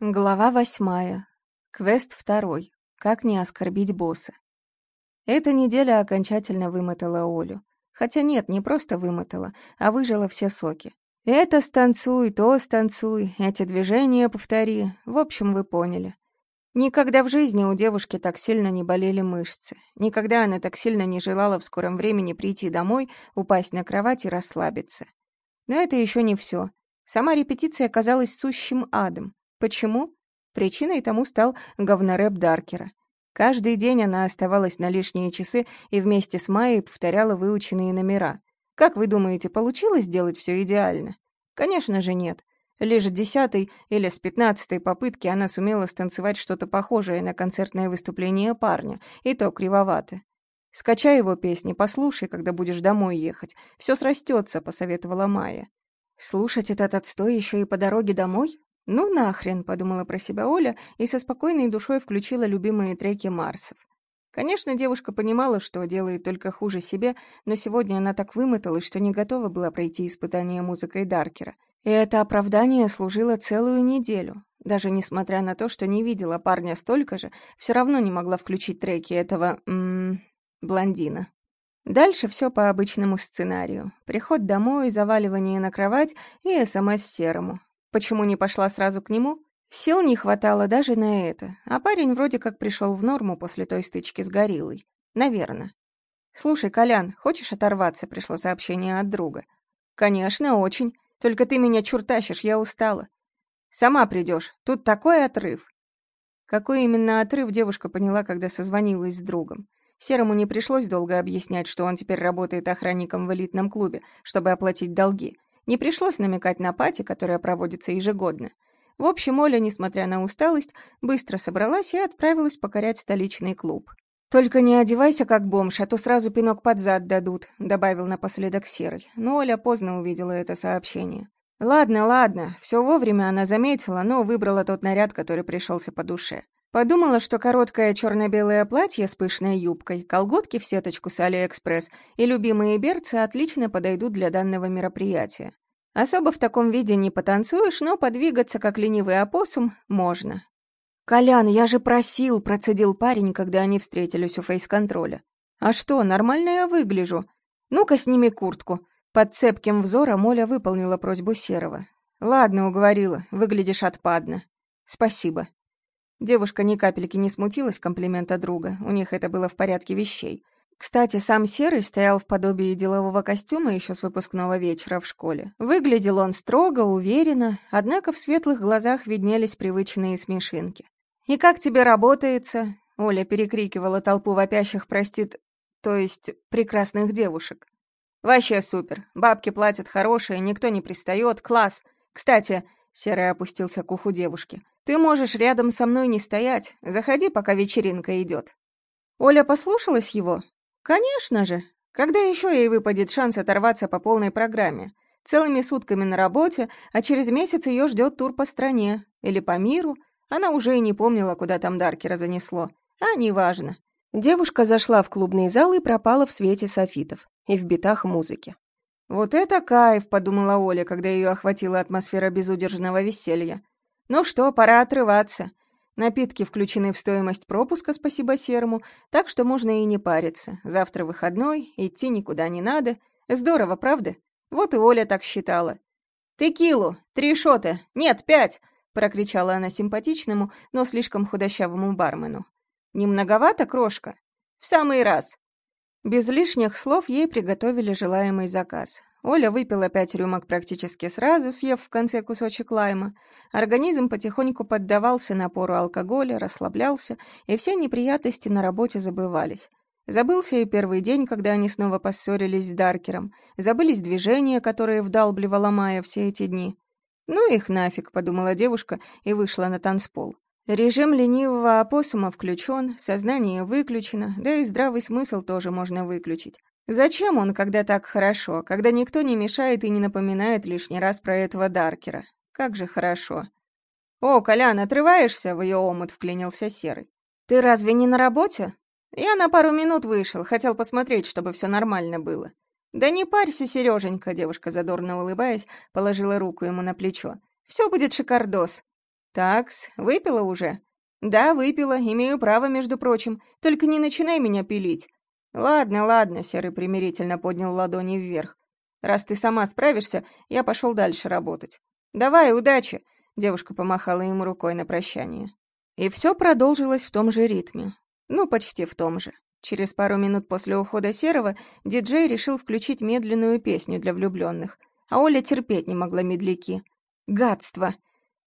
Глава восьмая. Квест второй. Как не оскорбить босса. Эта неделя окончательно вымотала Олю. Хотя нет, не просто вымотала, а выжила все соки. Это станцуй, то станцуй, эти движения повтори. В общем, вы поняли. Никогда в жизни у девушки так сильно не болели мышцы. Никогда она так сильно не желала в скором времени прийти домой, упасть на кровать и расслабиться. Но это еще не все. Сама репетиция казалась сущим адом. Почему? Причиной тому стал говнорэп Даркера. Каждый день она оставалась на лишние часы и вместе с Майей повторяла выученные номера. Как вы думаете, получилось сделать все идеально? Конечно же нет. Лишь с десятой или с пятнадцатой попытки она сумела станцевать что-то похожее на концертное выступление парня, и то кривовато. «Скачай его песни, послушай, когда будешь домой ехать. Все срастется», — посоветовала Майя. Слушать этот отстой еще и по дороге домой? «Ну нахрен», — подумала про себя Оля и со спокойной душой включила любимые треки Марсов. Конечно, девушка понимала, что делает только хуже себе, но сегодня она так вымоталась, что не готова была пройти испытание музыкой Даркера. И это оправдание служило целую неделю. Даже несмотря на то, что не видела парня столько же, все равно не могла включить треки этого... М -м, блондина. Дальше все по обычному сценарию. Приход домой, заваливание на кровать и СМС Серому. Почему не пошла сразу к нему? Сил не хватало даже на это, а парень вроде как пришел в норму после той стычки с гориллой. Наверное. «Слушай, Колян, хочешь оторваться?» — пришло сообщение от друга. «Конечно, очень. Только ты меня чуртащишь, я устала. Сама придешь. Тут такой отрыв». Какой именно отрыв девушка поняла, когда созвонилась с другом. Серому не пришлось долго объяснять, что он теперь работает охранником в элитном клубе, чтобы оплатить долги. Не пришлось намекать на пати, которая проводится ежегодно. В общем, Оля, несмотря на усталость, быстро собралась и отправилась покорять столичный клуб. «Только не одевайся как бомж, а то сразу пинок под зад дадут», — добавил напоследок Серый. Но Оля поздно увидела это сообщение. «Ладно, ладно, все вовремя она заметила, но выбрала тот наряд, который пришелся по душе. Подумала, что короткое черно-белое платье с пышной юбкой, колготки в сеточку с Алиэкспресс и любимые берцы отлично подойдут для данного мероприятия. Особо в таком виде не потанцуешь, но подвигаться, как ленивый опоссум, можно. «Колян, я же просил», — процедил парень, когда они встретились у фейс-контроля. «А что, нормально я выгляжу? Ну-ка, сними куртку». Под цепким взором Оля выполнила просьбу Серого. «Ладно, уговорила, выглядишь отпадно. Спасибо». Девушка ни капельки не смутилась комплимента друга, у них это было в порядке вещей. Кстати, сам Серый стоял в подобии делового костюма еще с выпускного вечера в школе. Выглядел он строго, уверенно, однако в светлых глазах виднелись привычные смешинки. «И как тебе работается?» — Оля перекрикивала толпу вопящих, простит, то есть прекрасных девушек. «Вообще супер. Бабки платят хорошие, никто не пристает, класс. Кстати, Серый опустился к уху девушки. «Ты можешь рядом со мной не стоять. Заходи, пока вечеринка идет». Оля послушалась его? Конечно же. Когда еще ей выпадет шанс оторваться по полной программе? Целыми сутками на работе, а через месяц ее ждет тур по стране. Или по миру. Она уже и не помнила, куда там Даркера занесло. А неважно. Девушка зашла в клубный зал и пропала в свете софитов и в битах музыки. «Вот это кайф!» — подумала Оля, когда ее охватила атмосфера безудержного веселья. «Ну что, пора отрываться. Напитки включены в стоимость пропуска, спасибо Серому, так что можно и не париться. Завтра выходной, идти никуда не надо. Здорово, правда? Вот и Оля так считала. «Текилу! Три шота! Нет, пять!» — прокричала она симпатичному, но слишком худощавому бармену. «Не многовато, крошка?» «В самый раз!» Без лишних слов ей приготовили желаемый заказ. Оля выпила пять рюмок практически сразу, съев в конце кусочек лайма. Организм потихоньку поддавался напору алкоголя, расслаблялся, и все неприятности на работе забывались. Забылся и первый день, когда они снова поссорились с Даркером. Забылись движения, которые вдалбливала Майя все эти дни. «Ну их нафиг», — подумала девушка и вышла на танцпол. Режим ленивого опоссума включен, сознание выключено, да и здравый смысл тоже можно выключить. Зачем он, когда так хорошо, когда никто не мешает и не напоминает лишний раз про этого Даркера? Как же хорошо. «О, Колян, отрываешься?» — в ее омут вклинился Серый. «Ты разве не на работе?» «Я на пару минут вышел, хотел посмотреть, чтобы все нормально было». «Да не парься, Сереженька», — девушка, задорно улыбаясь, положила руку ему на плечо. «Все будет шикардос. «Такс, выпила уже?» «Да, выпила, имею право, между прочим. Только не начинай меня пилить». «Ладно, ладно», — Серый примирительно поднял ладони вверх. «Раз ты сама справишься, я пошел дальше работать». «Давай, удачи!» — девушка помахала ему рукой на прощание. И все продолжилось в том же ритме. Ну, почти в том же. Через пару минут после ухода Серого диджей решил включить медленную песню для влюбленных, а Оля терпеть не могла медляки. Гадство!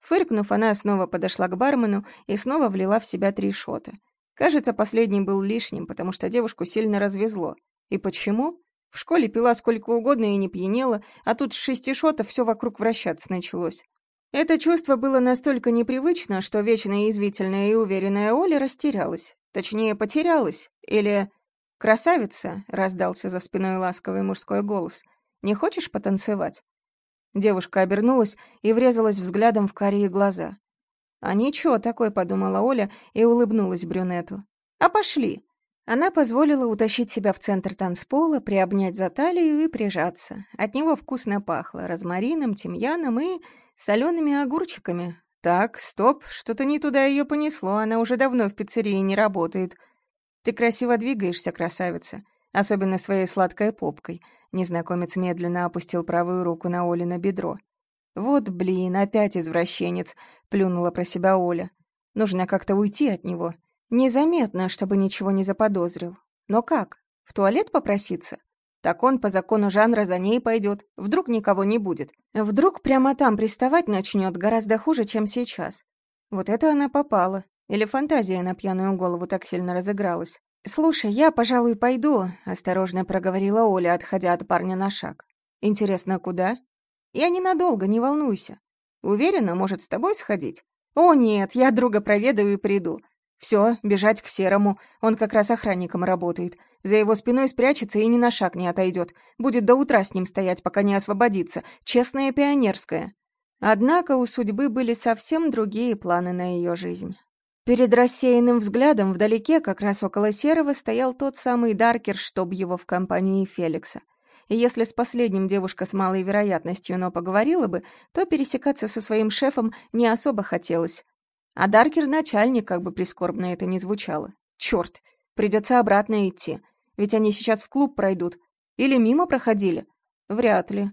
Фыркнув, она снова подошла к бармену и снова влила в себя три шота. Кажется, последний был лишним, потому что девушку сильно развезло. И почему? В школе пила сколько угодно и не пьянела, а тут с шести шотов все вокруг вращаться началось. Это чувство было настолько непривычно, что вечно язвительная и уверенная Оля растерялась. Точнее, потерялась. Или... «Красавица!» — раздался за спиной ласковый мужской голос. «Не хочешь потанцевать?» Девушка обернулась и врезалась взглядом в карие глаза. «А ничего такой», — подумала Оля и улыбнулась брюнету. «А пошли!» Она позволила утащить себя в центр танцпола, приобнять за талию и прижаться. От него вкусно пахло розмарином, тимьяном и солеными огурчиками. Так, стоп, что-то не туда ее понесло, она уже давно в пиццерии не работает. Ты красиво двигаешься, красавица, особенно своей сладкой попкой. Незнакомец медленно опустил правую руку на Оли на бедро. «Вот блин, опять извращенец», — плюнула про себя Оля. «Нужно как-то уйти от него. Незаметно, чтобы ничего не заподозрил. Но как? В туалет попроситься? Так он по закону жанра за ней пойдет. Вдруг никого не будет. Вдруг прямо там приставать начнет гораздо хуже, чем сейчас. Вот это она попала. Или фантазия на пьяную голову так сильно разыгралась. «Слушай, я, пожалуй, пойду», — осторожно проговорила Оля, отходя от парня на шаг. «Интересно, куда?» «Я ненадолго, не волнуйся. Уверена, может, с тобой сходить?» «О, нет, я друга проведаю и приду. Все, бежать к Серому, он как раз охранником работает. За его спиной спрячется и ни на шаг не отойдет. Будет до утра с ним стоять, пока не освободится. Честная пионерская. Однако у судьбы были совсем другие планы на ее жизнь. Перед рассеянным взглядом вдалеке, как раз около Серого, стоял тот самый Даркер, чтоб его в компании Феликса. И если с последним девушка с малой вероятностью, но поговорила бы, то пересекаться со своим шефом не особо хотелось. А Даркер начальник, как бы прискорбно это ни звучало. Черт, придется обратно идти, ведь они сейчас в клуб пройдут. Или мимо проходили? Вряд ли.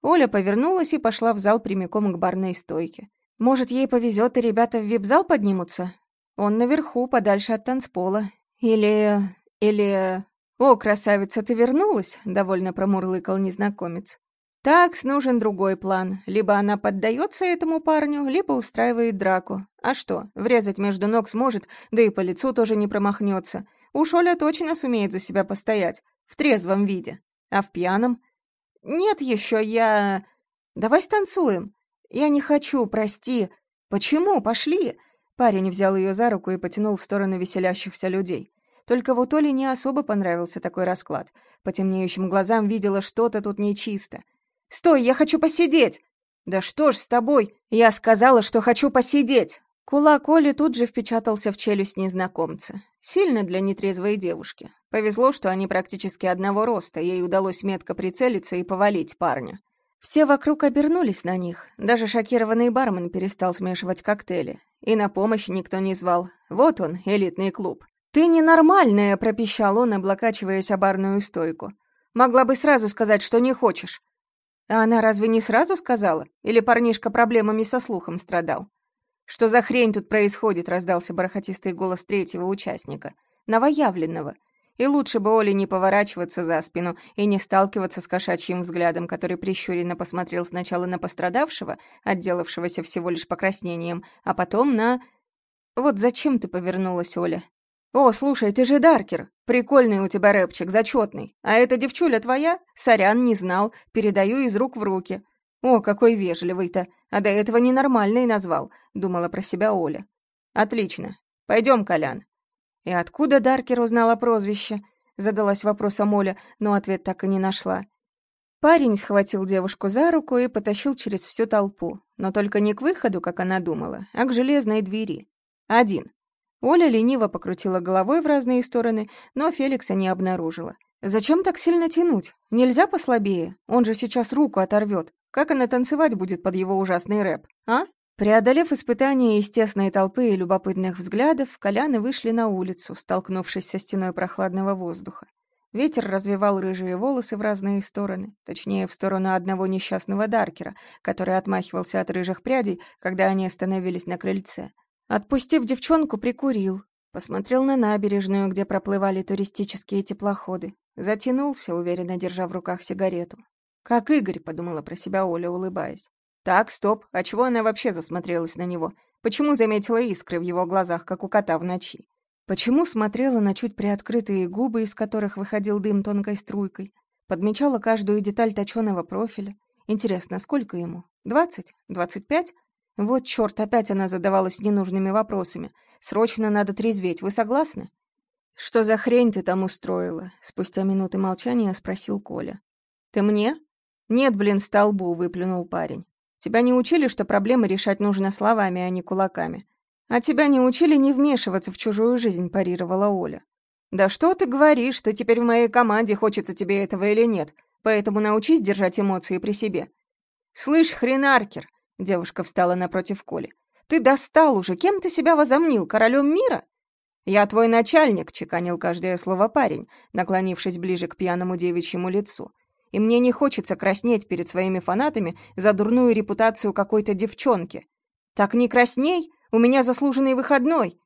Оля повернулась и пошла в зал прямиком к барной стойке. Может, ей повезет, и ребята в вип-зал поднимутся? Он наверху, подальше от танцпола. Или... или... «О, красавица, ты вернулась?» — довольно промурлыкал незнакомец. Так, нужен другой план. Либо она поддается этому парню, либо устраивает драку. А что, врезать между ног сможет, да и по лицу тоже не промахнется. Уж Оля точно сумеет за себя постоять. В трезвом виде. А в пьяном? Нет еще, я... Давай станцуем. Я не хочу, прости. Почему? Пошли. Парень взял ее за руку и потянул в сторону веселящихся людей. Только вот Оле не особо понравился такой расклад. По темнеющим глазам видела что-то тут нечисто. Стой, я хочу посидеть!» «Да что ж с тобой? Я сказала, что хочу посидеть!» Кулак Оли тут же впечатался в челюсть незнакомца. Сильно для нетрезвой девушки. Повезло, что они практически одного роста, ей удалось метко прицелиться и повалить парня. Все вокруг обернулись на них. Даже шокированный бармен перестал смешивать коктейли. И на помощь никто не звал. Вот он, элитный клуб. «Ты ненормальная!» — пропищал он, облокачиваясь о барную стойку. «Могла бы сразу сказать, что не хочешь. А она разве не сразу сказала? Или парнишка проблемами со слухом страдал? «Что за хрень тут происходит?» — раздался бархатистый голос третьего участника. Новоявленного. И лучше бы Оле не поворачиваться за спину и не сталкиваться с кошачьим взглядом, который прищуренно посмотрел сначала на пострадавшего, отделавшегося всего лишь покраснением, а потом на... «Вот зачем ты повернулась, Оля? «О, слушай, ты же Даркер. Прикольный у тебя рэпчик, зачетный. А эта девчуля твоя? Сорян, не знал. Передаю из рук в руки». «О, какой вежливый-то. А до этого ненормальный назвал», — думала про себя Оля. «Отлично. Пойдем, Колян». «И откуда Даркер узнала прозвище?» — задалась вопросом Оля, но ответ так и не нашла. Парень схватил девушку за руку и потащил через всю толпу, но только не к выходу, как она думала, а к железной двери. Один. Оля лениво покрутила головой в разные стороны, но Феликса не обнаружила. «Зачем так сильно тянуть? Нельзя послабее? Он же сейчас руку оторвет. Как она танцевать будет под его ужасный рэп, а?» Преодолев испытания из тесной толпы и любопытных взглядов, Коляны вышли на улицу, столкнувшись со стеной прохладного воздуха. Ветер развивал рыжие волосы в разные стороны, точнее, в сторону одного несчастного Даркера, который отмахивался от рыжих прядей, когда они остановились на крыльце. Отпустив девчонку, прикурил, посмотрел на набережную, где проплывали туристические теплоходы, затянулся, уверенно держа в руках сигарету. «Как Игорь», — подумала про себя Оля, улыбаясь. «Так, стоп, а чего она вообще засмотрелась на него? Почему заметила искры в его глазах, как у кота в ночи? Почему смотрела на чуть приоткрытые губы, из которых выходил дым тонкой струйкой? Подмечала каждую деталь точёного профиля. Интересно, сколько ему? Двадцать? Двадцать пять? Вот чёрт, опять она задавалась ненужными вопросами. Срочно надо трезветь, вы согласны? «Что за хрень ты там устроила?» Спустя минуты молчания спросил Коля. «Ты мне?» «Нет, блин, столбу», — выплюнул парень. «Тебя не учили, что проблемы решать нужно словами, а не кулаками?» «А тебя не учили не вмешиваться в чужую жизнь», — парировала Оля. «Да что ты говоришь, что теперь в моей команде, хочется тебе этого или нет, поэтому научись держать эмоции при себе». «Слышь, хренаркер!» — девушка встала напротив Коли. «Ты достал уже, кем ты себя возомнил, королем мира?» «Я твой начальник», — чеканил каждое слово парень, наклонившись ближе к пьяному девичьему лицу. «И мне не хочется краснеть перед своими фанатами за дурную репутацию какой-то девчонки. Так не красней, у меня заслуженный выходной!»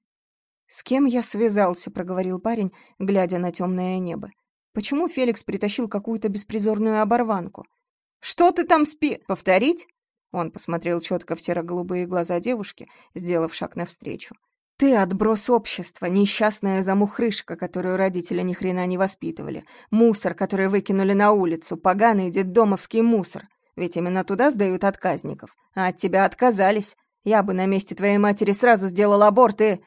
«С кем я связался?» — проговорил парень, глядя на темное небо. «Почему Феликс притащил какую-то беспризорную оборванку?» «Что ты там спи? Повторить?» Он посмотрел четко в серо-голубые глаза девушки, сделав шаг навстречу. «Ты отброс общества, несчастная замухрышка, которую родители ни хрена не воспитывали, мусор, который выкинули на улицу, поганый детдомовский мусор. Ведь именно туда сдают отказников, а от тебя отказались. Я бы на месте твоей матери сразу сделал аборт и...»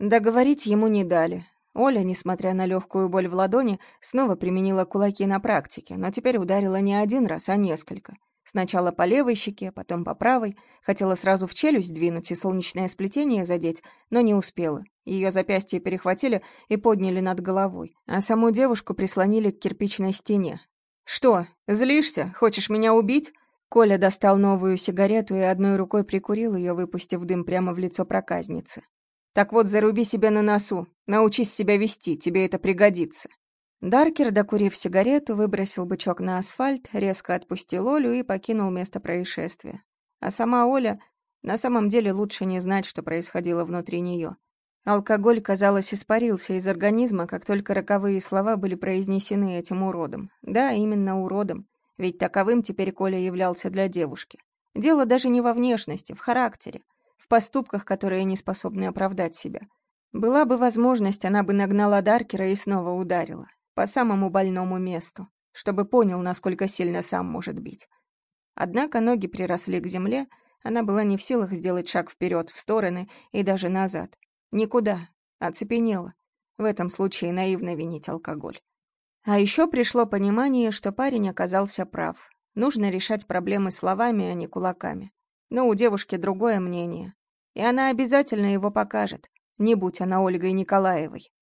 Договорить ему не дали. Оля, несмотря на легкую боль в ладони, снова применила кулаки на практике, но теперь ударила не один раз, а несколько. Сначала по левой щеке, потом по правой. Хотела сразу в челюсть двинуть и солнечное сплетение задеть, но не успела. Ее запястье перехватили и подняли над головой, а саму девушку прислонили к кирпичной стене. «Что, злишься? Хочешь меня убить?» Коля достал новую сигарету и одной рукой прикурил ее, выпустив дым прямо в лицо проказницы. «Так вот, заруби себе на носу. Научись себя вести, тебе это пригодится». Даркер, докурив сигарету, выбросил бычок на асфальт, резко отпустил Олю и покинул место происшествия. А сама Оля... На самом деле лучше не знать, что происходило внутри нее. Алкоголь, казалось, испарился из организма, как только роковые слова были произнесены этим уродом. Да, именно уродом. Ведь таковым теперь Коля являлся для девушки. Дело даже не во внешности, в характере, в поступках, которые не способны оправдать себя. Была бы возможность, она бы нагнала Даркера и снова ударила. По самому больному месту, чтобы понял, насколько сильно сам может бить. Однако ноги приросли к земле, она была не в силах сделать шаг вперед, в стороны и даже назад. Никуда. Оцепенела. В этом случае наивно винить алкоголь. А еще пришло понимание, что парень оказался прав. Нужно решать проблемы словами, а не кулаками. Но у девушки другое мнение. И она обязательно его покажет, не будь она Ольгой Николаевой.